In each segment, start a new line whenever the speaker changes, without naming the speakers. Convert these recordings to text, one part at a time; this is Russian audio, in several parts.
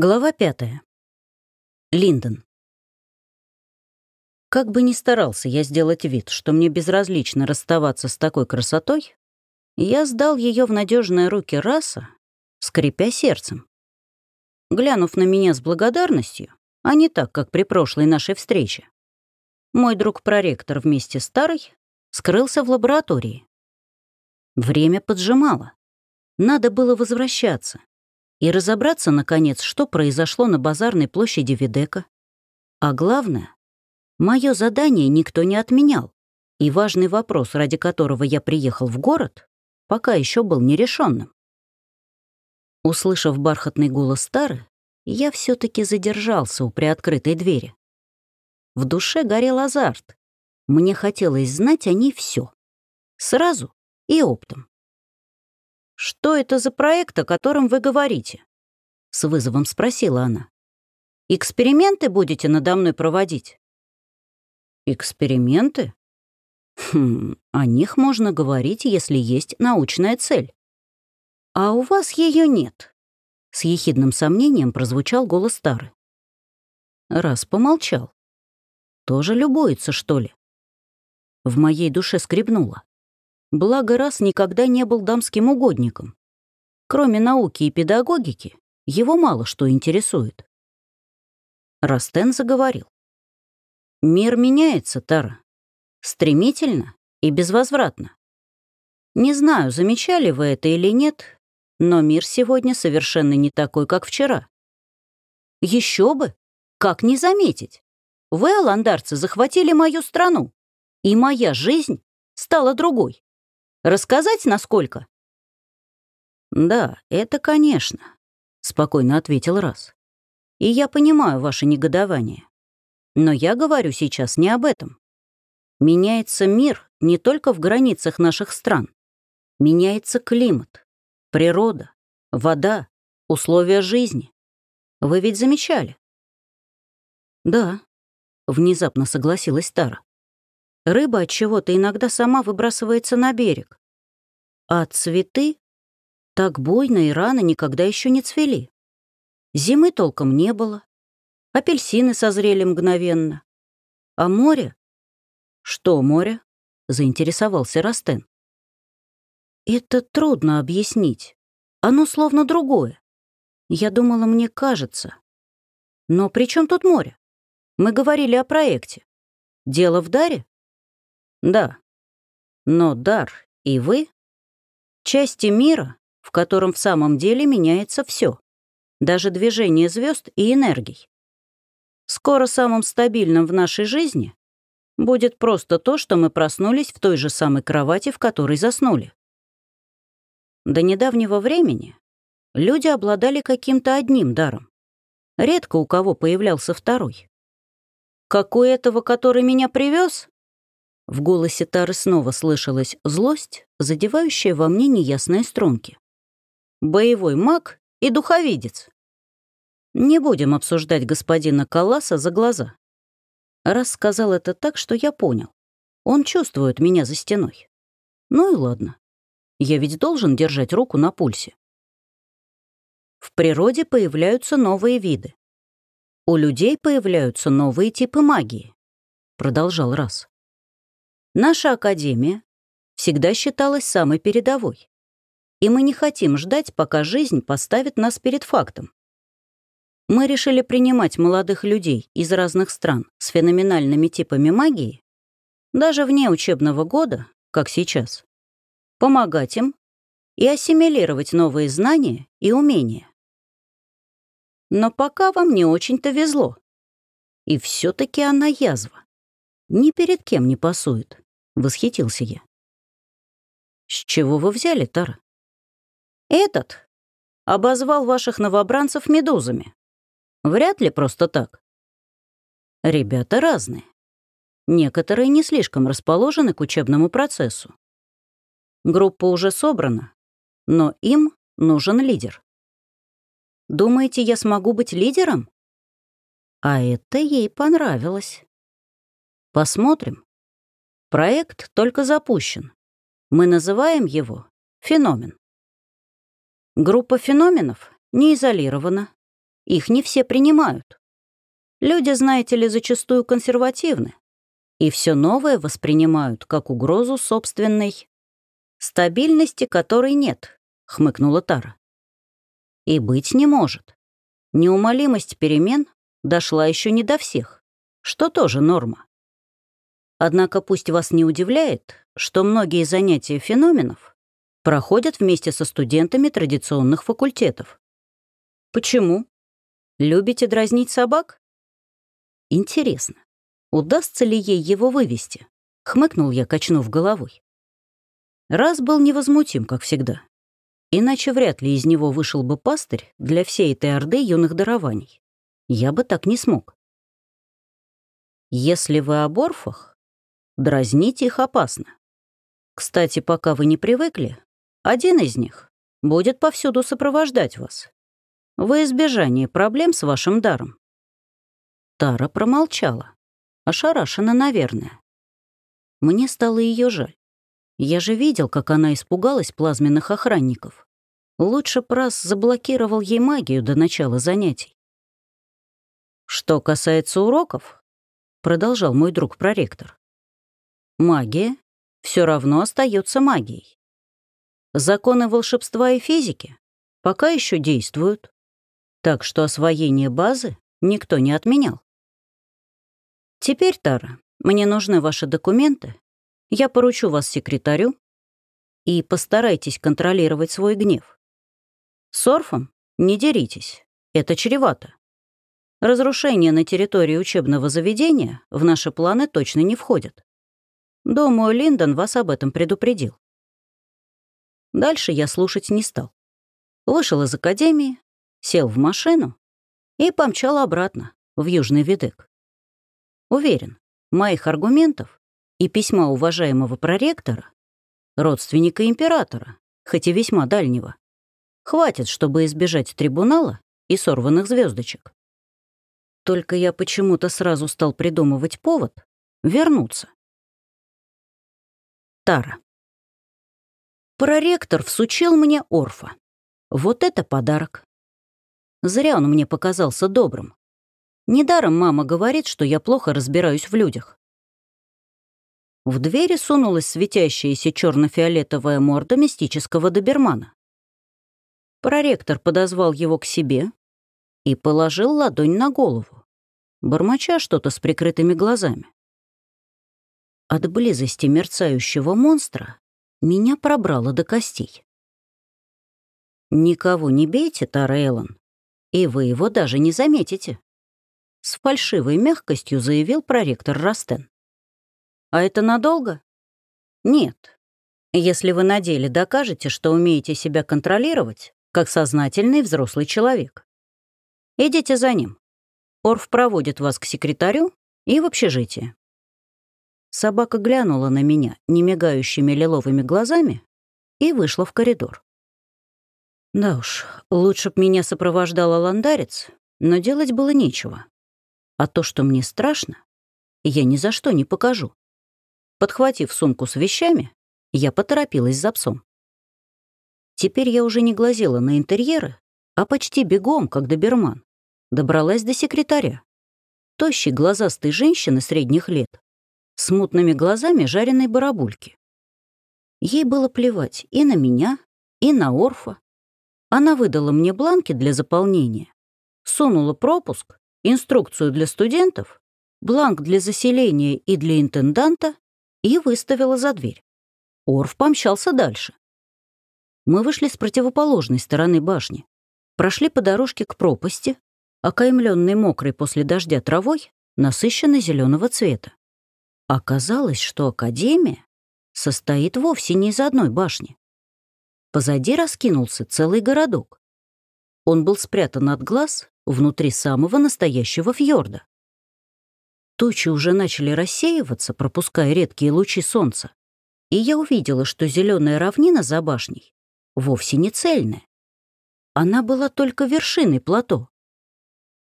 Глава пятая. Линдон. Как бы ни старался я сделать вид, что мне безразлично расставаться с такой красотой, я сдал ее в надежные руки раса, скрипя сердцем. Глянув на меня с благодарностью, а не так, как при прошлой нашей встрече, мой друг-проректор вместе с Старой скрылся в лаборатории. Время поджимало. Надо было возвращаться и разобраться, наконец, что произошло на базарной площади Видека. А главное, мое задание никто не отменял, и важный вопрос, ради которого я приехал в город, пока еще был нерешенным. Услышав бархатный голос Тары, я все таки задержался у приоткрытой двери. В душе горел азарт. Мне хотелось знать о ней все. Сразу и оптом. «Что это за проект, о котором вы говорите?» — с вызовом спросила она. «Эксперименты будете надо мной проводить?» «Эксперименты?» «Хм, о них можно говорить, если есть научная цель». «А у вас ее нет», — с ехидным сомнением прозвучал голос Тары. Раз помолчал. Тоже любуется, что ли? В моей душе скребнуло. Благо, раз никогда не был дамским угодником. Кроме науки и педагогики, его мало что интересует. Растен заговорил. «Мир меняется, Тара. Стремительно и безвозвратно. Не знаю, замечали вы это или нет, но мир сегодня совершенно не такой, как вчера. Еще бы! Как не заметить? Вы, аландарцы, захватили мою страну, и моя жизнь стала другой. Рассказать, насколько?» «Да, это конечно», — спокойно ответил Раз. «И я понимаю ваше негодование. Но я говорю сейчас не об этом. Меняется мир не только в границах наших стран. Меняется климат, природа, вода, условия жизни. Вы ведь замечали?» «Да», — внезапно согласилась Тара. Рыба от чего-то иногда сама выбрасывается на берег. А цветы так буйно и рано никогда еще не цвели. Зимы толком не было. Апельсины созрели мгновенно. А море? Что море? Заинтересовался Растен. Это трудно объяснить. Оно словно другое. Я думала, мне кажется. Но при чем тут море? Мы говорили о проекте. Дело в даре? Да. Но дар и вы — части мира, в котором в самом деле меняется все, даже движение звезд и энергий. Скоро самым стабильным в нашей жизни будет просто то, что мы проснулись в той же самой кровати, в которой заснули. До недавнего времени люди обладали каким-то одним даром. Редко у кого появлялся второй. Как у этого, который меня привез, в голосе Тары снова слышалась злость, задевающая во мне неясные струнки. «Боевой маг и духовидец». Не будем обсуждать господина Калласа за глаза. Раз сказал это так, что я понял. Он чувствует меня за стеной. Ну и ладно. Я ведь должен держать руку на пульсе. В природе появляются новые виды. У людей появляются новые типы магии, продолжал Раз. Наша академия всегда считалась самой передовой. И мы не хотим ждать, пока жизнь поставит нас перед фактом. Мы решили принимать молодых людей из разных стран с феноменальными типами магии, даже вне учебного года, как сейчас, помогать им и ассимилировать новые знания и умения. Но пока вам не очень-то везло. И все таки она язва. Ни перед кем не пасует. Восхитился я. «С чего вы взяли, Тара?» «Этот обозвал ваших новобранцев медузами. Вряд ли просто так. Ребята разные. Некоторые не слишком расположены к учебному процессу. Группа уже собрана, но им нужен лидер. Думаете, я смогу быть лидером? А это ей понравилось. Посмотрим. Проект только запущен. Мы называем его «Феномен». Группа феноменов не изолирована их не все принимают. Люди, знаете ли, зачастую консервативны, и все новое воспринимают как угрозу собственной стабильности, которой нет, хмыкнула Тара. И быть не может. Неумолимость перемен дошла еще не до всех, что тоже норма. Однако пусть вас не удивляет, что многие занятия феноменов проходят вместе со студентами традиционных факультетов. Почему? Любите дразнить собак? Интересно, удастся ли ей его вывести? Хмыкнул я, качнув головой. Раз был невозмутим, как всегда. Иначе вряд ли из него вышел бы пастырь для всей этой орды юных дарований. Я бы так не смог. Если вы о борфах, дразнить их опасно. Кстати, пока вы не привыкли, один из них будет повсюду сопровождать вас. Во избежание проблем с вашим даром. Тара промолчала. Ошарашена, наверное. Мне стало ее жаль. Я же видел, как она испугалась плазменных охранников. Лучше Прас заблокировал ей магию до начала занятий. Что касается уроков, продолжал мой друг-проректор, магия все равно остается магией. Законы волшебства и физики пока еще действуют, так что освоение базы никто не отменял. Теперь, Тара, мне нужны ваши документы. Я поручу вас секретарю и постарайтесь контролировать свой гнев. С Орфом не деритесь, это чревато. Разрушения на территории учебного заведения в наши планы точно не входят. Думаю, Линдон вас об этом предупредил. Дальше я слушать не стал. Вышел из академии, сел в машину и помчал обратно, в Южный Видек. Уверен, моих аргументов и письма уважаемого проректора, родственника императора, хоть и весьма дальнего, хватит, чтобы избежать трибунала и сорванных звездочек. Только я почему-то сразу стал придумывать повод вернуться. Тара. Проректор всучил мне Орфа. Вот это подарок. Зря он мне показался добрым. Недаром мама говорит, что я плохо разбираюсь в людях. В двери сунулась светящаяся черно-фиолетовая морда мистического добермана. Проректор подозвал его к себе и положил ладонь на голову, бормоча что-то с прикрытыми глазами. От близости мерцающего монстра меня пробрало до костей. «Никого не бейте, Тара и вы его даже не заметите», — с фальшивой мягкостью заявил проректор Растен. «А это надолго?» «Нет. Если вы на деле докажете, что умеете себя контролировать, как сознательный взрослый человек. Идите за ним. Орф проводит вас к секретарю и в общежитие». Собака глянула на меня немигающими лиловыми глазами и вышла в коридор. Да уж, лучше б меня сопровождал ландарец, но делать было нечего. А то, что мне страшно, я ни за что не покажу. Подхватив сумку с вещами, я поторопилась за псом. Теперь я уже не глазела на интерьеры, а почти бегом, как доберман, добралась до секретаря. Тощей глазастой женщины средних лет, с мутными глазами жареной барабульки. Ей было плевать и на меня, и на Орфа, она выдала мне бланки для заполнения, сунула пропуск, инструкцию для студентов, бланк для заселения и для интенданта и выставила за дверь. Орф помчался дальше. Мы вышли с противоположной стороны башни, прошли по дорожке к пропасти, окаймленной мокрой после дождя травой, насыщенной зеленого цвета. Оказалось, что Академия состоит вовсе не из одной башни. Позади раскинулся целый городок. Он был спрятан от глаз внутри самого настоящего фьорда. Тучи уже начали рассеиваться, пропуская редкие лучи солнца, и я увидела, что зеленая равнина за башней вовсе не цельная. Она была только вершиной плато.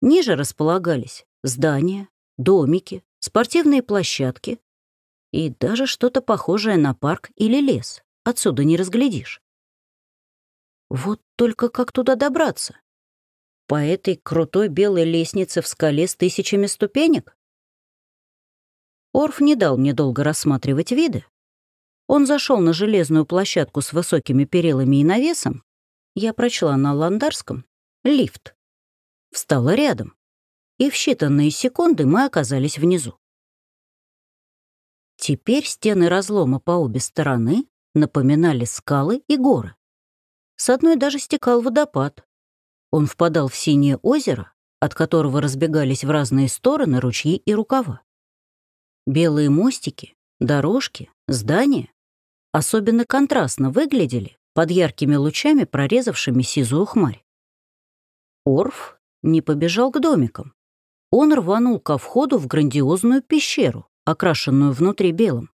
Ниже располагались здания, домики, спортивные площадки и даже что-то похожее на парк или лес. Отсюда не разглядишь. Вот только как туда добраться? По этой крутой белой лестнице в скале с тысячами ступенек? Орф не дал мне долго рассматривать виды. Он зашел на железную площадку с высокими перилами и навесом. Я прочла на ландарском «лифт». Встала рядом. И в считанные секунды мы оказались внизу. Теперь стены разлома по обе стороны напоминали скалы и горы. С одной даже стекал водопад. Он впадал в синее озеро, от которого разбегались в разные стороны ручьи и рукава. Белые мостики, дорожки, здания особенно контрастно выглядели под яркими лучами, прорезавшими сизую хмарь. Орф не побежал к домикам. Он рванул ко входу в грандиозную пещеру, окрашенную внутри белым.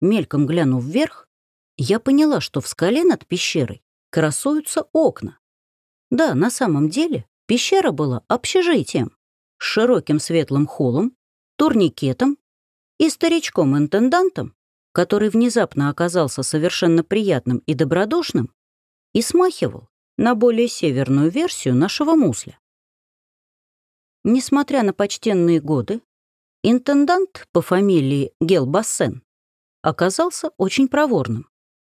Мельком глянув вверх, я поняла, что в скале над пещерой красуются окна. Да, на самом деле пещера была общежитием, с широким светлым холлом, турникетом и старичком-интендантом, который внезапно оказался совершенно приятным и добродушным и смахивал на более северную версию нашего мусля. Несмотря на почтенные годы, интендант по фамилии Гелбассен оказался очень проворным.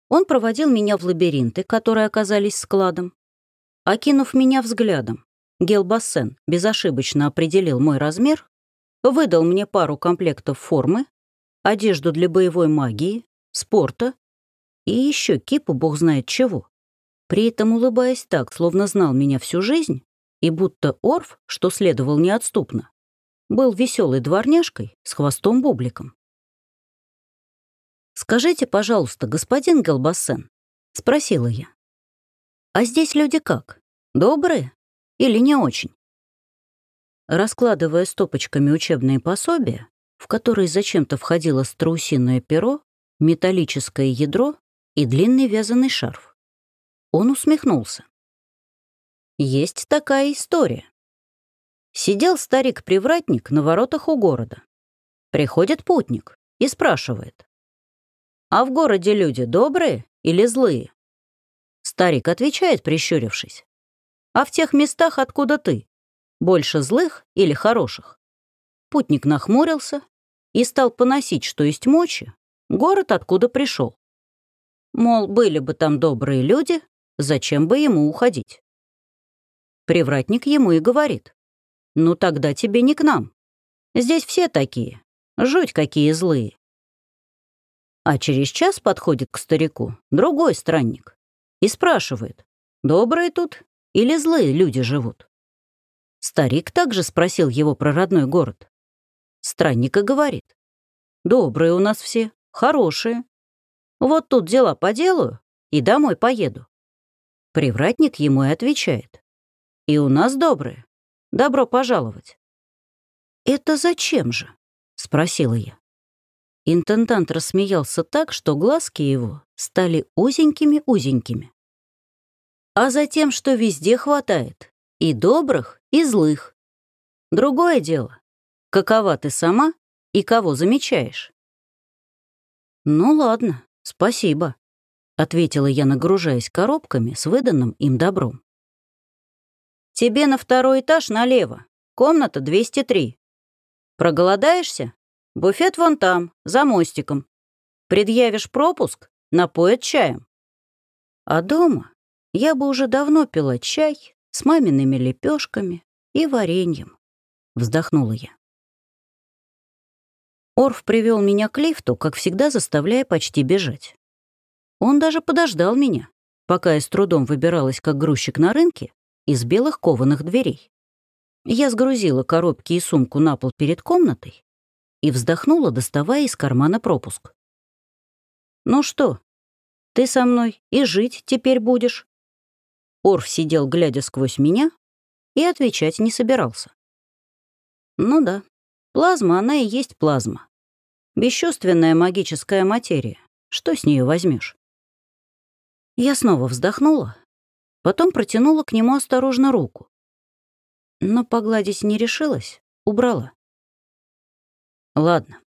Он проводил меня в лабиринты, которые оказались складом. Окинув меня взглядом, Гелбассен безошибочно определил мой размер, выдал мне пару комплектов формы, одежду для боевой магии, спорта и еще кипу бог знает чего. При этом улыбаясь так, словно знал меня всю жизнь, и будто Орф, что следовал неотступно, был веселой дворняжкой с хвостом-бубликом. «Скажите, пожалуйста, господин Галбассен», — спросила я, «а здесь люди как, добрые или не очень?» Раскладывая стопочками учебные пособия, в которые зачем-то входило страусиное перо, металлическое ядро и длинный вязаный шарф. Он усмехнулся. Есть такая история. Сидел старик-привратник на воротах у города. Приходит путник и спрашивает. «А в городе люди добрые или злые?» Старик отвечает, прищурившись. «А в тех местах, откуда ты? Больше злых или хороших?» Путник нахмурился и стал поносить, что есть мочи, город, откуда пришел. Мол, были бы там добрые люди, зачем бы ему уходить? Привратник ему и говорит. «Ну тогда тебе не к нам. Здесь все такие. Жуть какие злые». А через час подходит к старику другой странник и спрашивает, добрые тут или злые люди живут. Старик также спросил его про родной город. Странник и говорит. «Добрые у нас все, хорошие. Вот тут дела поделаю и домой поеду». Привратник ему и отвечает. «И у нас добрые. Добро пожаловать». «Это зачем же?» — спросила я. Интендант рассмеялся так, что глазки его стали узенькими-узенькими. «А за тем, что везде хватает и добрых, и злых. Другое дело, какова ты сама и кого замечаешь. «Ну ладно, спасибо», — ответила я, нагружаясь коробками с выданным им добром. «Тебе на второй этаж налево, комната 203. Проголодаешься? Буфет вон там, за мостиком. Предъявишь пропуск, напоят чаем. А дома я бы уже давно пила чай с мамиными лепешками и вареньем», — вздохнула я. Орф привел меня к лифту, как всегда заставляя почти бежать. Он даже подождал меня, пока я с трудом выбиралась как грузчик на рынке из белых кованых дверей. Я сгрузила коробки и сумку на пол перед комнатой и вздохнула, доставая из кармана пропуск. «Ну что, ты со мной и жить теперь будешь?» Орф сидел, глядя сквозь меня, и отвечать не собирался. «Ну да, Плазма, она и есть плазма. Бесчувственная магическая материя. Что с нее возьмешь? Я снова вздохнула, потом протянула к нему осторожно руку. Но погладить не решилась, убрала. Ладно,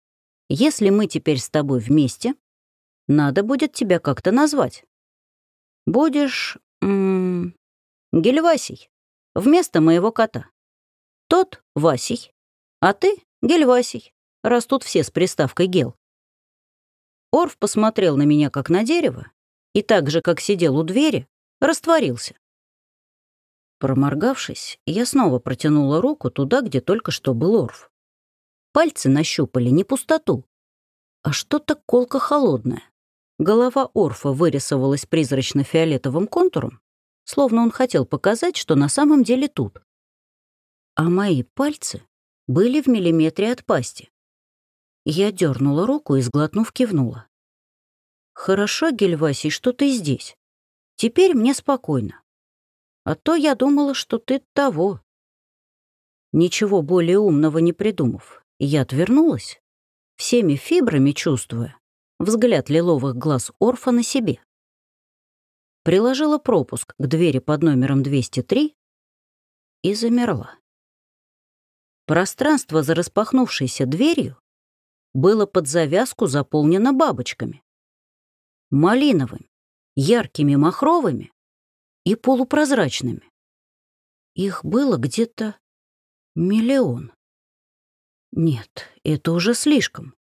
если мы теперь с тобой вместе, надо будет тебя как-то назвать. Будешь... Гельвасий. вместо моего кота. Тот — Васей, а ты — Гельвасий, раз тут все с приставкой Гел. Орф посмотрел на меня, как на дерево, и так же, как сидел у двери, растворился. Проморгавшись, я снова протянула руку туда, где только что был Орф. Пальцы нащупали не пустоту, а что-то колко холодное. Голова Орфа вырисовалась призрачно-фиолетовым контуром, словно он хотел показать, что на самом деле тут. А мои пальцы были в миллиметре от пасти. Я дернула руку и, сглотнув, кивнула. «Хорошо, Гельвасий, что ты здесь. Теперь мне спокойно. А то я думала, что ты того». Ничего более умного не придумав, я отвернулась, всеми фибрами чувствуя взгляд лиловых глаз Орфа на себе. Приложила пропуск к двери под номером 203 и замерла. Пространство за распахнувшейся дверью было под завязку заполнено бабочками. Малиновыми, яркими махровыми и полупрозрачными. Их было где-то миллион. Нет, это уже слишком.